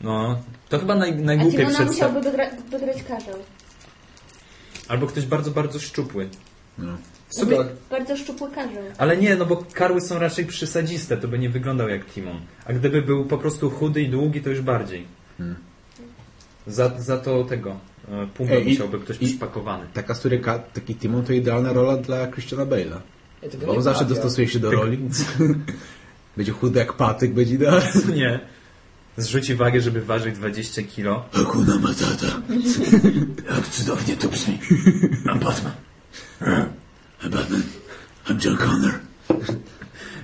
No, to chyba naj, A najgłupiej Timona przedstaw... musiałby wygra wygrać karzeł. Albo ktoś bardzo, bardzo szczupły. No. Super. Bardzo szczupły karzeł. Ale nie, no bo karły są raczej przysadziste, to by nie wyglądał jak Timon. A gdyby był po prostu chudy i długi, to już bardziej. Za, za to tego e, i- musiałby ktoś i- przypakowany. Taka sturyka, taki Timon to idealna rola dla Christiana Bale'a. Ja on zawsze dostosuje się do roli. będzie chudy jak patyk, będzie idealny. Nie. Zrzuci wagę, żeby ważyć 20 kilo. Hakuna Matata. Jak cudownie to brzmi. I'm Batman. Batman. I'm John Connor.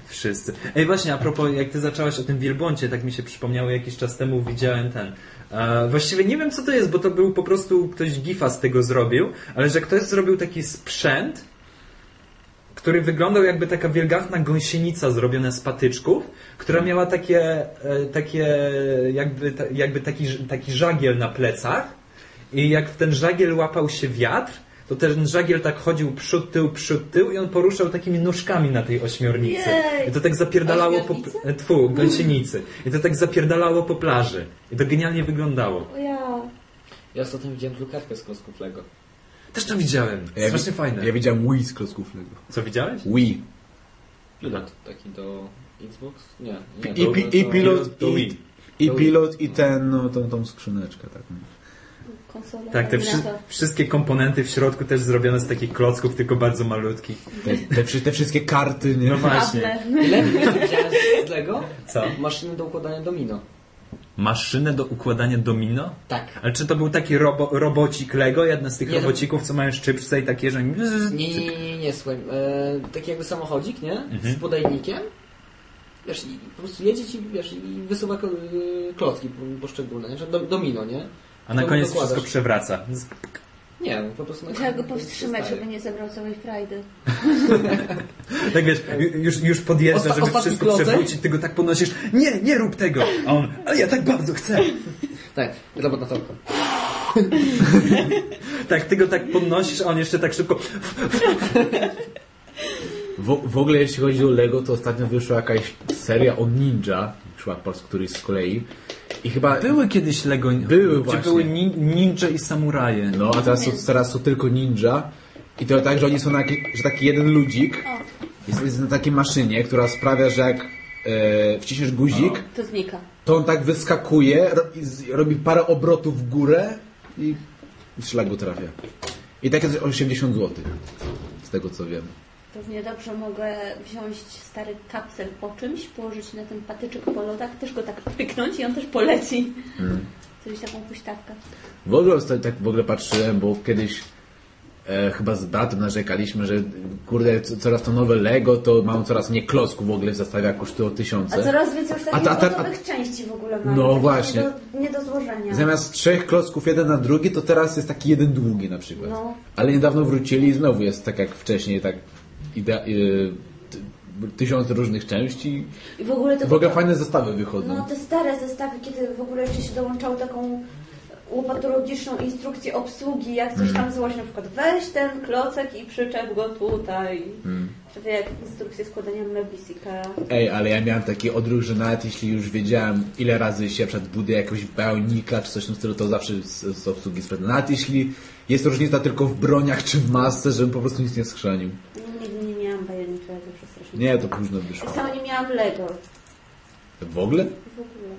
Wszyscy. Ej, właśnie, a propos, jak ty zaczęłaś o tym wielbłącie, tak mi się przypomniało, jakiś czas temu widziałem ten. E, właściwie nie wiem, co to jest, bo to był po prostu ktoś gifa z tego zrobił, ale że ktoś zrobił taki sprzęt, który wyglądał jakby taka wielgachna gąsienica zrobiona z patyczków, która miała takie, e, takie jakby, jakby taki, taki żagiel na plecach i jak w ten żagiel łapał się wiatr, to ten żagiel tak chodził przód, tył, przód, tył i on poruszał takimi nóżkami na tej ośmiornicy. Jej! I to tak zapierdalało po... Tfu, gąsienicy. I to tak zapierdalało po plaży. I to genialnie wyglądało. O ja. Ja ostatnio widziałem drukarkę z klocków Lego. Też to widziałem. Ja Strasznie wi- fajne. Ja widziałem Wii z klocków Lego. Co widziałeś? Wii. Pilot taki do Xbox? Nie, nie. I, do, pi, do, i pilot, do i, i Do Wii. pilot, i ten, no, tą, tą skrzyneczkę, tak. Konsola. Tak, te wszy wszystkie komponenty w środku też zrobione z takich klocków, tylko bardzo malutkich. Te, te, wszy- te wszystkie karty, nie? No właśnie. Ile widziałem z Lego? Co? Maszyny do układania domino. Maszynę do układania domino? Tak. Ale czy to był taki robo robocik Lego, jeden z tych Nie, robocików, co mają szczypce i takie, że... Nie, nie, nie, nie, nie słuchaj. E, taki jakby samochodzik, nie? Mhm. Z podajnikiem. Wiesz, i po prostu jedzie ci, wiesz, i wysuwa e, klocki po- poszczególne, nie? Że do, domino, nie? A na koniec dokładasz. wszystko przewraca. Nie, po prostu... na- Trzeba go powstrzymać, żeby nie zabrał całej frajdy. Tak wiesz, ju- już, już podjeżdża, Osta- żeby wszystko klocek? przewrócić, ty go tak podnosisz. Nie, nie rób tego! A on, ale ja tak bardzo chcę. Tak, robot na to. Tak, ty go tak podnosisz, a on jeszcze tak szybko... W, w ogóle jeśli chodzi o Lego, to ostatnio wyszła jakaś seria o ninja, szła po raz któryś z kolei. I chyba... Były kiedyś Lego, Były gdzie właśnie. były nin, ninja i samuraje. No, a teraz są, teraz są tylko ninja. I to tak, że oni są na że taki jeden ludzik jest, jest na takiej maszynie, która sprawia, że jak e, wciśniesz guzik, To znika. to on tak wyskakuje, ro, robi parę obrotów w górę i, go trafia. I takie coś 80 zł. Z tego co wiem. Równie dobrze mogę wziąć stary kapsel po czymś, położyć na ten patyczek po lodach, też go tak pyknąć i on też poleci. Coś taką huśtawkę. W ogóle ostatnio tak w ogóle patrzyłem, bo kiedyś e, chyba z bratem narzekaliśmy, że kurde, co- coraz to nowe Lego, to mam coraz mniej klocków w ogóle w zestawie, a kosztują A tysiące. coraz więcej już A takich ta- ta- gotowych części w ogóle mamy. No właśnie. Nie do, nie do złożenia. Zamiast trzech klocków jeden na drugi, to teraz jest taki jeden długi na przykład. No. Ale niedawno wrócili i znowu jest tak jak wcześniej, tak idea, y, ty, tysiące różnych części. I w ogóle to W ogóle fajne zestawy wychodzą. No te stare zestawy, kiedy w ogóle jeszcze się dołączało taką łopatologiczną instrukcję obsługi, jak coś Mm. tam złożyć, na przykład weź ten klocek i przyczep go tutaj. Mm. Wie, jak instrukcję składania mebli. Ej, ale ja miałem taki odruch, że nawet jeśli już wiedziałem, ile razy się przed budę jakiegoś bałnika czy coś w tym stylu, to zawsze z, z obsługi sprawdzę. Nawet jeśli jest różnica tylko w broniach czy w masce, żebym po prostu nic nie schrzanił. Nigdy nie miałam bajonika, to przestrasznie. Nie, to późno wyszło. Tak samo nie miałam Lego. W ogóle? W ogóle.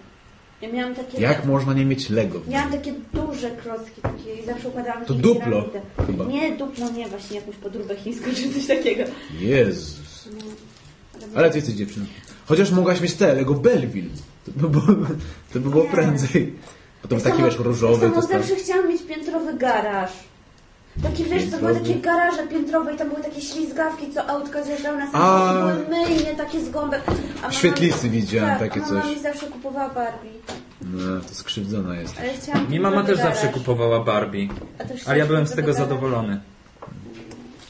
Ja miałam takie... Jak można nie mieć Lego? Miałam takie duże klocki takie i zawsze układałam To takie duplo chyba. Nie, duplo nie, właśnie jakąś podróbę chińską czy coś takiego. Jezus. Ale Ale ty jesteś dziewczyną. Chociaż mogłaś mieć te, Lego Belleville. To by było, to by było prędzej. Bo to był taki, Samo- wiesz, różowy. Samo To stary. zawsze chciałam mieć piętrowy garaż. Taki wiesz, to były takie garaże piętrowe i tam były takie ślizgawki, co autka zjeżdżały na A. samochód, były myjnie, takie z gąbek. A świetlicy mi- widziałem tak, takie a mama coś. mi zawsze kupowała Barbie. No, to skrzywdzona jest. Ale chciałam Mi mama też zawsze kupowała Barbie. A też Ale ja byłem z tego zadowolony.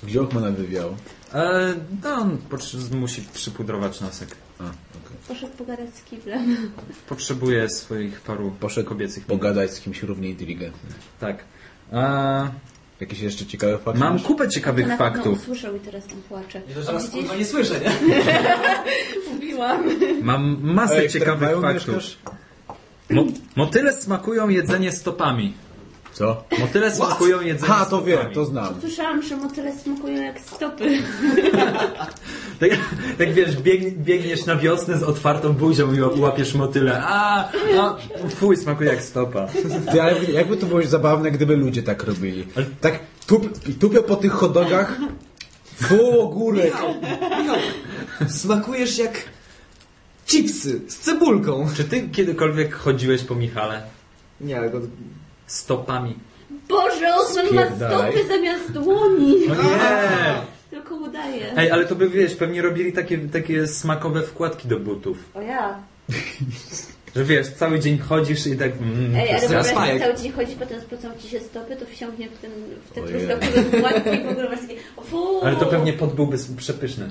Gdzie Ochmana wywiał? E, no, on potrze- musi przypudrować nosek. A, okej. Poszedł pogadać z kiblem. Potrzebuje swoich paru Poszedł kobiecych Pogadać z kimś równie inteligentnym. Tak. E, Jakieś jeszcze ciekawe fakty? mam masz? kupę ciekawych Na- faktów. No, usłyszał i teraz tam płacze. Ja to teraz widzisz? kurwa nie słyszę, nie? Mówiłam. Mam masę Ej, ciekawych faktów. Mo motyle smakują jedzenie stopami. Co? Motyle smakują jedzenie Ha, to stopami. wiem, to znam. Słyszałam, że motyle smakują jak stopy. Tak, tak wiesz, bieg, biegniesz na wiosnę z otwartą buzią i łapiesz motyle. A, no, fuj, smakuje jak stopa. Ty, ale jakby to było zabawne, gdyby ludzie tak robili. Tak tup, tupią po tych hodogach. Fu, ogórek. Michał, smakujesz jak chipsy z cebulką. Czy ty kiedykolwiek chodziłeś po Michale? Nie, ale go... Stopami. Boże, on ma Spierdalaj. stopy zamiast dłoni. No nie! Tylko udaje. Ej, ale to by wiesz, pewnie robili takie, takie smakowe wkładki do butów. O ja. Że wiesz, cały dzień chodzisz i tak. Mm, Ej, ale wyobraź sobie, cały dzień chodzi, potem spocą ci się stopy, to wsiąknie w, ten, w te Ojej. truskawkowe płatki i w ogóle masz takie fu. ale to pewnie pot byłby przepyszny.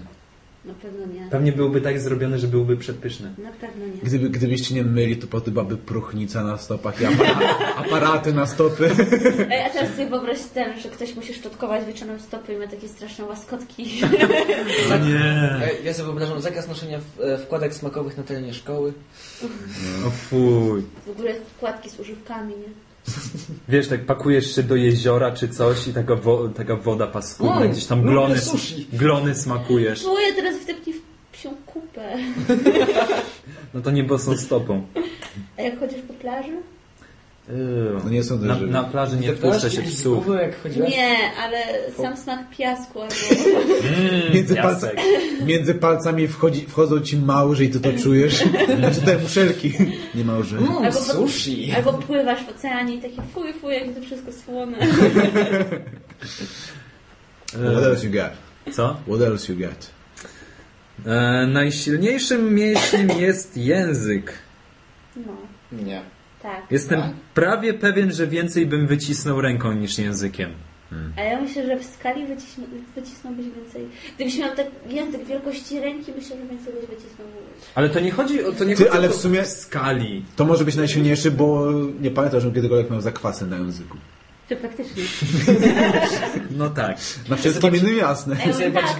Na pewno nie. Pewnie byłby tak zrobiony, że byłby przepyszny. Na pewno nie. Gdyby, gdybyście nie myli, to potem byłaby próchnica na stopach i aparaty, na stopy. Ej, a teraz sobie wyobraź ten, że ktoś musi szczotkować wieczorom stopy i ma takie straszne łaskotki. No nie. Ej, Ja sobie wyobrażam zakaz noszenia e, wkładek smakowych na terenie szkoły. O fuj. W ogóle wkładki z używkami, nie? Wiesz, tak pakujesz się do jeziora czy coś i taka, wo taka woda paskudna, Mm, gdzieś tam lubię glony, glony smakujesz. Bo ja teraz w psią kupę. No to nie bosą stopą. A jak chodzisz po plaży? Yy. No nie sądzę, na, że- na plaży nie wpuszcza się psów. Nie, ale sam smak piasku albo... Mm, Między, piasek. palc, między palcami wchodzi, wchodzą ci małże i ty to czujesz. Znaczy te muszelki. Nie małże. Mm, Albo sushi. Albo pływasz w oceanie i takie fuj, fuj, jak to wszystko słone. What else you got? Co? What else you got? E, najsilniejszym mięśniem jest język. No, Nie. Tak. Jestem Tak? prawie pewien, że więcej bym wycisnął ręką niż językiem. A ja myślę, że w skali wycisnął, wycisnąłbyś więcej. Gdybyś miał tak język wielkości ręki, myślę, że więcej byś wycisnął. Ale to nie chodzi o to nie Ty, chodzi ale o w sumie- skali. To może być najsilniejszy, bo nie pamiętam, żebym kiedykolwiek miał zakwasy na języku. Czy faktycznie? No tak. Na wszystkim innym jasne. Ej, tak. patrz-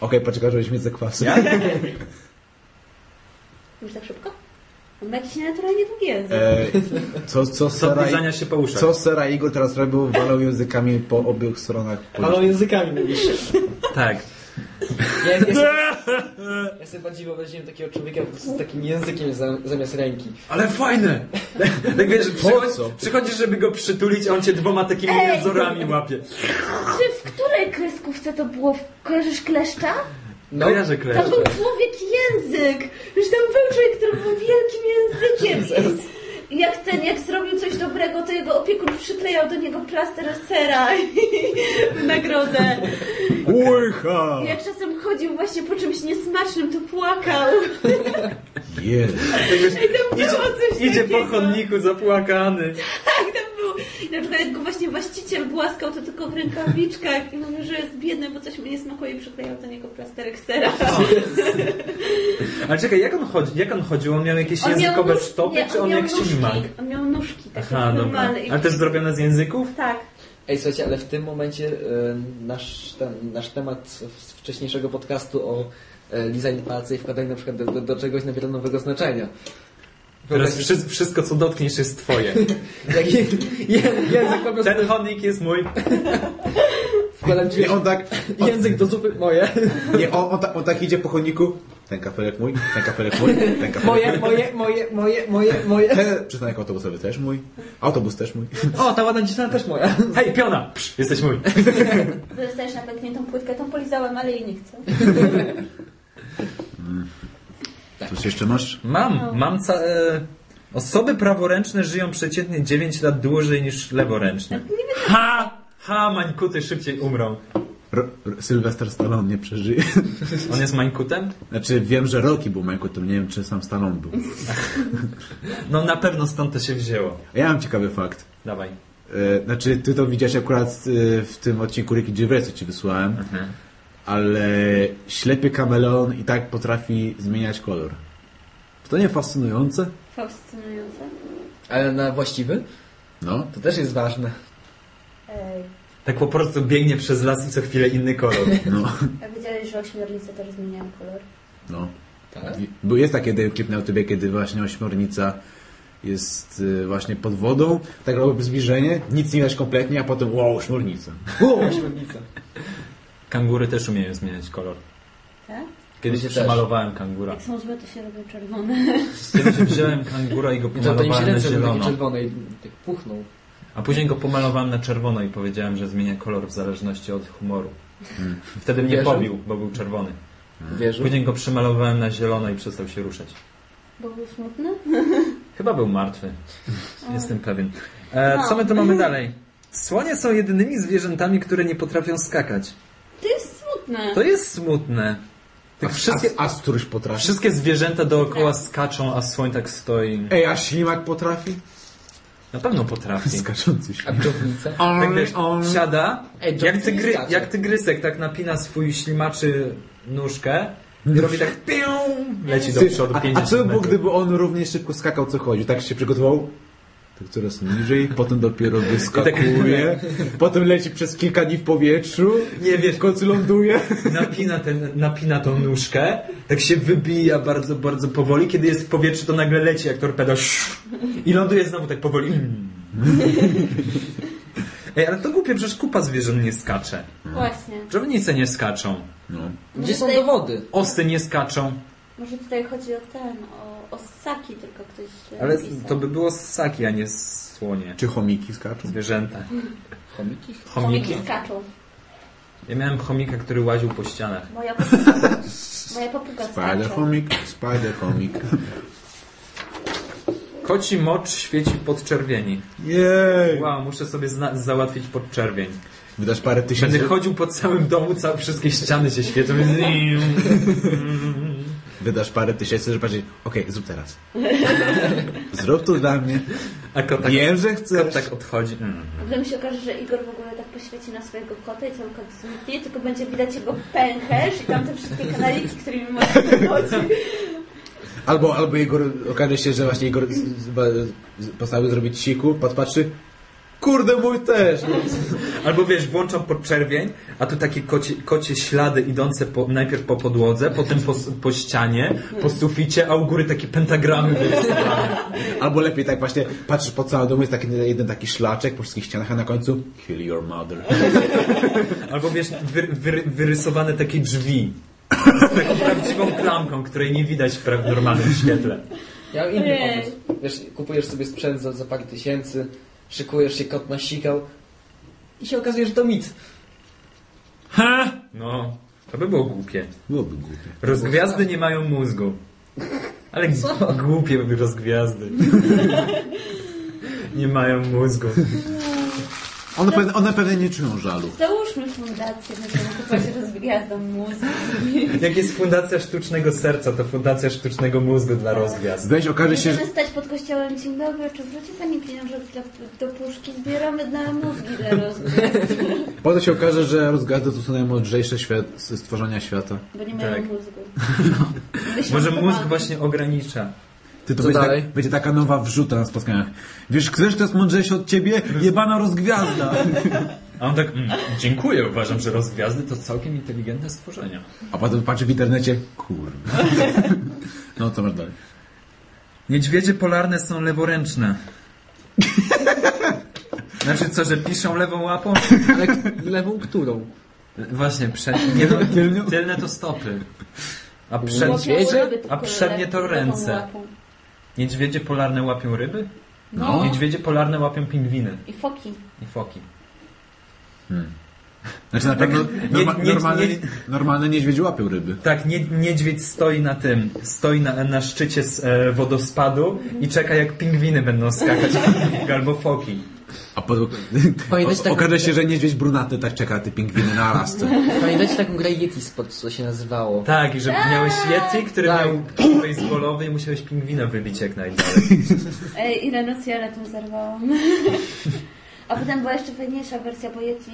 Okej, poczekaj, żebyś mieć zakwasy. Ja? Już tak szybko? On ma jakiś naturalnie długi język. E, co, co, Co Sera, oblizania się po uszach. co Sera Igor teraz robił? Walał językami po obu stronach. Palą językami mówisz. Tak. Ja, ja, sobie, ja sobie bardziej wyobraziłem takiego człowieka z takim językiem za, zamiast ręki. Ale fajne! Tak wiesz, przychodzi, co? przychodzisz, żeby go przytulić, a on cię dwoma takimi Ej! jęzorami łapie. Czy w której kreskówce to było? Kojarzysz kleszcza? No, Kojarzę To kleszcze. był człowiek język! Już tam był człowiek, który był wielkim językiem. I jak ten, jak zrobił coś dobrego, to jego opiekun przyklejał do niego plaster sera i nagrodę. Łycha! I jak czasem chodził właśnie po czymś niesmacznym, to płakał. Było coś idzie, idzie po chodniku zapłakany. Tak, tam był. I na przykład jak go właśnie właściciel głaskał, to tylko w rękawiczkach i mówił, że jest biedny, bo coś mu nie smakuje i przyklejał do niego plasterek sera. Ale czekaj, jak on, chodzi, jak on chodził? On miał jakieś On miał językowe nóż- stopy, nie, czy on miał jak nóżki. Ślimak? On miał nóżki takie Aha, dobra. normalne. i- Ale też zrobione z języków? Tak. Ej, słuchajcie, ale w tym momencie e, nasz, ten, nasz temat z wcześniejszego podcastu o e, lizaniu palca i wkładaniu na przykład do, do, do czegoś nabiera nowego znaczenia. Teraz wszy, wszystko, co dotkniesz, jest twoje. Jak je, je, język po prostu Ten chodnik jest mój. wkładam ci Nie, on tak, on, język do zupy moje. nie, on, on, tak, on tak idzie po chodniku. Ten kafelek mój, ten kafelek mój, ten kafelek Moje, mój. moje, moje, moje, moje, moje. Ten przystanek autobusowy też mój. Autobus też mój. O, ta ładna dziewczyna też moja. Hej, piona! Psz, jesteś mój. Dostajesz na pękniętą płytkę, tą polizałem, ale jej nie chcę. Coś jeszcze masz? Mam, mam ca... E, osoby praworęczne żyją przeciętnie 9 lat dłużej niż leworęczne. Ha! Ha, mańkuty szybciej umrą. Ro, Ro- Sylwester Stallone nie przeżyje. On jest mańkutem? Znaczy wiem, że Rocky był Michael, nie wiem czy sam Stallone był. No na pewno stąd to się wzięło. A ja mam ciekawy fakt. Dawaj. E, Znaczy, ty to widziałeś akurat e, w tym odcinku Ricky Gervais, co ci wysłałem, Mhm. ale ślepy kameleon i tak potrafi zmieniać kolor. To nie fascynujące? Fascynujące. Ale na właściwy? No. To też jest ważne. Tak po prostu biegnie przez las i co chwilę inny kolor. No. A wiedziałeś, że ośmiornice też zmieniają kolor? No. Tak? Bo jest taki jeden klip na YouTubie, kiedy właśnie ośmiornica jest y, właśnie pod wodą, tak robi zbliżenie, nic nie widać kompletnie, a potem wow, ośmiornica. O, ośmiornica. Kangury też umieją zmieniać kolor. Tak? Kiedyś Ludzie przemalowałem kangura. Jak są złe, to się robią czerwone. Kiedyś wziąłem kangura i go I to, to im się pomalowałem na zielono. czerwone i tak puchnął. A później go pomalowałem na czerwono i powiedziałem, że zmienia kolor w zależności od humoru. Wtedy mnie Wierzył? pobił, bo był czerwony. Wierzył? Później go przemalowałem na zielono i przestał się ruszać. Bo był smutny? Chyba był martwy. Jestem pewien. E, co my tu mamy dalej? Słonie są jedynymi zwierzętami, które nie potrafią skakać. To jest smutne. To jest smutne. A, Tak wszystkie, a, a potrafi? wszystkie zwierzęta dookoła skaczą, a słoń tak stoi. Ej, a ślimak potrafi? Na pewno potrafi. Skaczący A ślimak. grownica? Tak wiesz, siada, jak, tygry, jak tygrysek tak napina swój ślimaczy nóżkę i robi tak pią, leci do przodu a, a 50 co by było, gdyby on równie szybko skakał, co chodzi? Tak się przygotował? To coraz niżej, potem dopiero wyskakuje, potem leci przez kilka dni w powietrzu, Nie wiesz, w końcu ląduje. napina, ten, napina tą nóżkę, tak się wybija bardzo, bardzo powoli. Kiedy jest w powietrzu, to nagle leci jak torpeda i ląduje znowu tak powoli. Ej, ale to głupie, przecież kupa zwierząt nie skacze. Właśnie. Żownice nie skaczą. No. Gdzie są dowody? Osy nie skaczą. Może tutaj chodzi o ten, o, o ssaki, tylko ktoś źle Ale napisał. to by było ssaki, a nie słonie. Czy chomiki skaczą? Zwierzęta. Chomiki? Chomiki. Chomiki skaczą. Ja miałem chomika, który łaził po ścianach. Moja papuga, moja papuga Spider skacze. chomik, spider chomik. Koci mocz świeci w podczerwieni. Jej! Wow, muszę sobie załatwić podczerwień. Wydasz parę Będę tysięcy... chodził po całym domu, całe wszystkie ściany się świecą. Wydasz parę tysięcy, żeby powiedzieć, okej, zrób teraz. Zrób to dla mnie. A kot tak, Wiem, że kot chcesz. tak odchodzi. Mm. A potem się okaże, że Igor w ogóle tak poświeci na swojego kota i cały kot zniknie, tylko będzie widać jego pęcherz i tam te wszystkie kanaliki, którymi może wychodzi. Albo, albo Igor, okaże się, że właśnie z- postanowił zrobić siku, podpatrzy, kurde mój też. Albo wiesz, włączam podczerwień, a tu takie kocie, kocie ślady idące po, najpierw po podłodze, potem po, po ścianie, po suficie, a u góry takie pentagramy wyrysowane. Albo lepiej tak właśnie, patrzysz po całym domu, jest taki jeden taki szlaczek po wszystkich ścianach, a na końcu kill your mother. Albo wiesz, wy, wy, wyrysowane takie drzwi. Z taką prawdziwą klamką, której nie widać w normalnym świetle. Ja mam inny pomysł. Wiesz, kupujesz sobie sprzęt za, za parę tysięcy, szykujesz się, kot nasikał i się okazuje, że to mit. Ha! No, to by było głupie. Byłoby głupie. Rozgwiazdy nie mają mózgu. Ale Co? głupie by rozgwiazdy. Nie mają mózgu. One pewnie, one pewnie nie czują żalu. Załóżmy fundację, będziemy kupować rozgwiazdą muzyki. Jak jest fundacja sztucznego serca, to fundacja sztucznego mózgu dla rozgwiazd. Weź, okaże się, że... Będziemy stać pod kościołem. Dzień dobry, czy wróci Pani pieniążek dla, do puszki? Zbieramy na mózgi dla rozgwiazd. Potem się okaże, że rozgazdy to są najmądrzejsze świat, stworzenia świata. Bo nie mają Tak. mózgu. Może mózg właśnie ogranicza. Ty to będzie, dalej? tak, będzie taka nowa wrzuta na spotkaniach. Wiesz, ktoś, kto jest mądrzejszy od ciebie? Jebana rozgwiazda. A on tak, mm, dziękuję, uważam, że rozgwiazdy to całkiem inteligentne stworzenia. A potem patrzy w internecie, kurwa. No, co masz dalej? Niedźwiedzie polarne są leworęczne. Znaczy co, że piszą lewą łapą? Ale lewą którą? Właśnie, prze... nie, no, tylne to stopy. A, przed... A przednie to ręce. Niedźwiedzie polarne łapią ryby? No. Niedźwiedzie polarne łapią pingwiny I foki. i foki. Znaczy na pewno norma, nie- nie- normalne, nie- normalne niedźwiedzie łapią ryby. Tak, nie, niedźwiedź stoi na tym, stoi na, na szczycie z, e, wodospadu i czeka jak pingwiny będą skakać albo foki. A po, Pamiętacie o, tak- okaże się, że niedźwiedź brunatny tak czeka na te pingwiny na lasce. Pamiętacie taką grę Yeti Spot, co się nazywało? Tak, i że miałeś Yeti, który Tak. miał kij baseballowy i musiałeś pingwina wybić jak najdalej. Ej, ile nocy ja na tym zerwałam. A potem była jeszcze fajniejsza wersja, bo Yeti,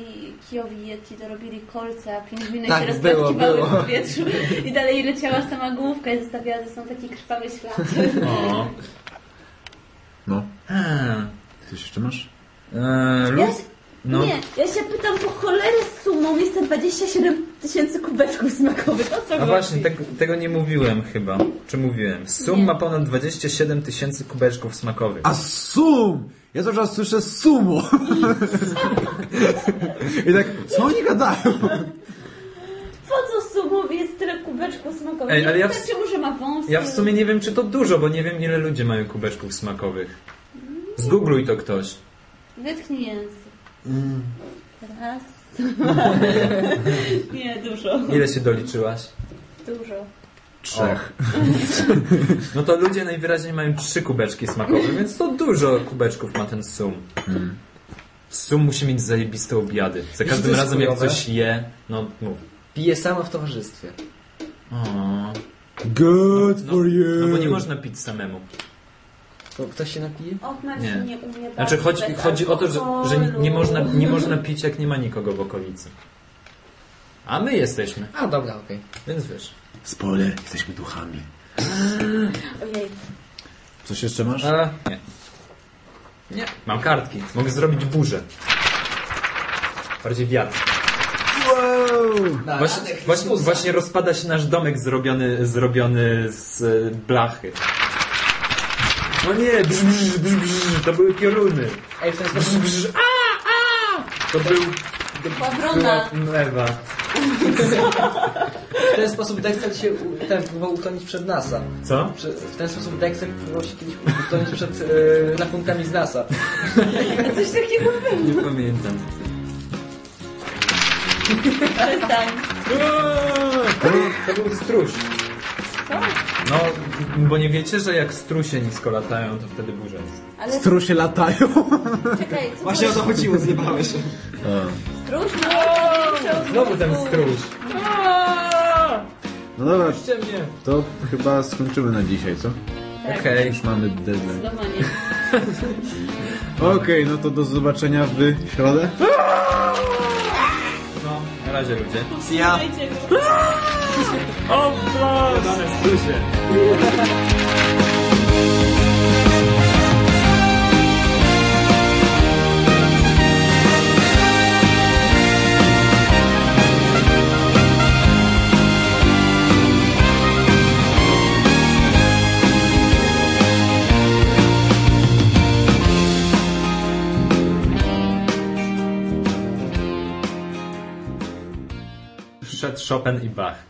kijowi Yeti dorobili kolce, a pingwiny Tak, się było, rozpłaskiwały było. w powietrzu i dalej leciała sama główka i zostawiała ze sobą taki krwawy ślad. O. No. Coś jeszcze masz? E, luz, No. Nie, ja się pytam po cholerę z sumą jest te 27 tysięcy kubeczków smakowych. O co A chodzi? właśnie, tego, tego nie mówiłem chyba. Czy mówiłem? Sum Nie. ma ponad 27 tysięcy kubeczków smakowych. A sum! Ja cały czas słyszę sumo. I tak, co oni gadają? Po co sumowi jest tyle kubeczków smakowych? Ej, ale ja w- że ma wąsy. Ja w sumie nie wiem, czy to dużo, bo nie wiem, ile ludzie mają kubeczków smakowych. Zgoogluj to ktoś. Wytchnij język. Mm. Raz. nie, dużo. Ile się doliczyłaś? Dużo. Trzech. No to ludzie najwyraźniej mają trzy kubeczki smakowe, więc to dużo kubeczków ma ten sum. Sum musi mieć zajebiste obiady. Za każdym razem jak coś je, no mów. Piję sama w towarzystwie. O, Good no, for you. no bo nie można pić samemu. To ktoś się napije? Nie. nie, umie Znaczy chodzi, chodzi o to, że, że nie, nie, można, nie można pić jak nie ma nikogo w okolicy. A my jesteśmy, A, dobra, okej. więc wiesz. Spoiler, jesteśmy duchami. Ojej. Coś jeszcze masz? A, nie. Nie, mam kartki. Mogę zrobić burzę. Bardziej wiatr. Na Właśnie, właśnie, właśnie rozpada się nasz domek zrobiony, zrobiony z blachy. No nie, brz, brz, brz, brz, to były pioruny. Ej, w ten Brz, sposób, brz, a, a, to był, Pawrona. była mewa. w ten sposób Dexter się u- ten, próbował uchronić przed NASA. Co? Prze- W ten sposób Dexter próbował się kiedyś uchronić przed e, rachunkami z NASA. Coś takiego było. Nie pamiętam. Przestań. To był, to był struś. Co? No, bo nie wiecie, że jak strusie nisko latają, to wtedy burza jest. Ale Strusie latają. czekaj, co Właśnie o to chodziło, zjebałeś. Struś? No, Znowu ten struś. No dobra, Puśćcie mnie. to chyba skończymy na dzisiaj, co? Tak. Okej. Już mamy deadline. Zdecydowanie. Okej, no to do zobaczenia w środę. No, na razie ludzie. Ja. Słuchajcie go. O. Szedł Chopin i Bach.